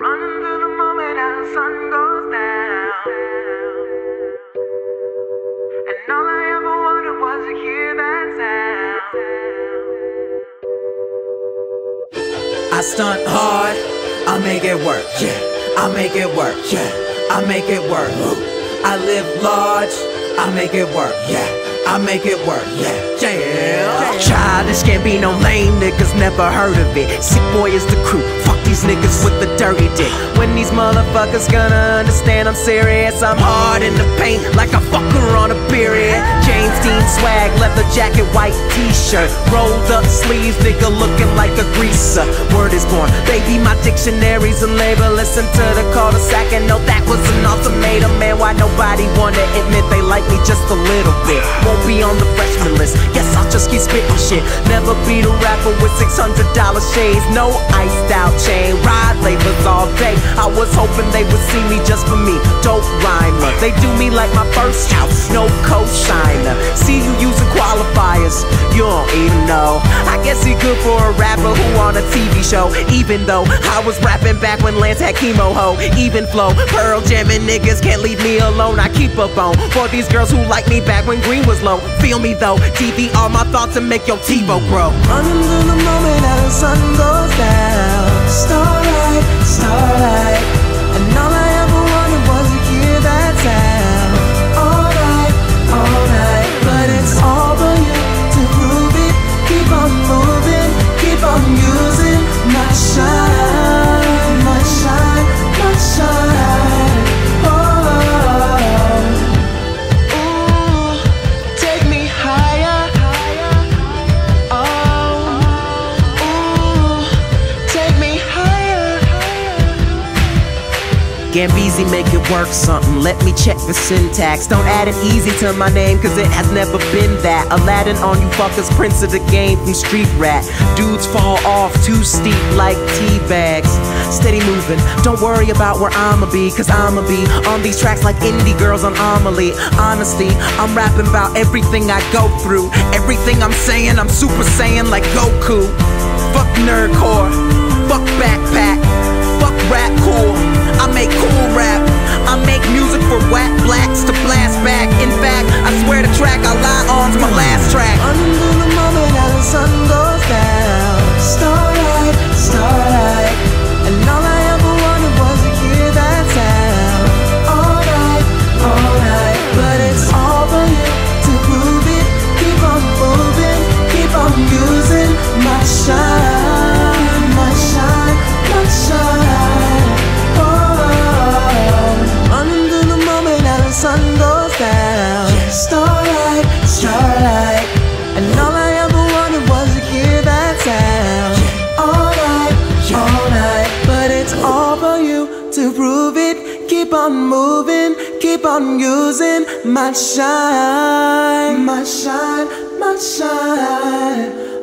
Running through the moment as the sun goes down. And all I ever wanted was to hear that sound. I stunt hard, I make it work, yeah. I make it work, yeah. I make it work. I live large, I make it work, yeah. I make it work, yeah. Yeah. Childish can't be no lame niggas, never heard of it. Sick Boi is the crew. Fuck these niggas with the dirty dick. When these motherfuckers gonna understand I'm serious, I'm hard in the paint like a fucker on a period. James Dean swag, leather jacket, white t-shirt, rolled up sleeves, nigga looking like a greaser. Word is born, baby, my dictionary's a label. Listen to the Culdesac and know that was an ultimatum. Man, why nobody wanna admit they like me just a little bit? Won't be on the freshman list. Guess I'll just keep spitting shit. Never be the rapper with $600 shades, no iced out chain. Ride labels all day. I was hoping they would see me just for me. Dope rhymer. They do me like my first house, no co-signer. See you using qualifiers, you don't even know. I guess he good for a rapper who on a TV show. Even though I was rapping back when Lance had chemo ho. Even flow, Pearl jamming niggas can't leave me alone. I keep a bone for these girls who like me back when green was low. Feel me though, TV all my thoughts and make your TiVo grow. Running through the moment as the sun goes down. Starlight, starlight. Gambizi make it work something. Let me check the syntax. Don't add an easy to my name, cause it has never been that. Aladdin on you fuckers, prince of the game from Street Rat. Dudes fall off too steep like tea bags. Steady moving, don't worry about where I'ma be, cause I'ma be on these tracks like indie girls on Amelie. Honestly, I'm rapping about everything I go through. Everything I'm saying, I'm super saiyan like Goku. Fuck nerdcore, fuck backpack, fuck rap to blast sun goes down. Starlight, starlight. And all I ever wanted was to hear that sound. All night, all night. But it's all for you to prove it. Keep on moving, keep on using my shine, my shine, my shine.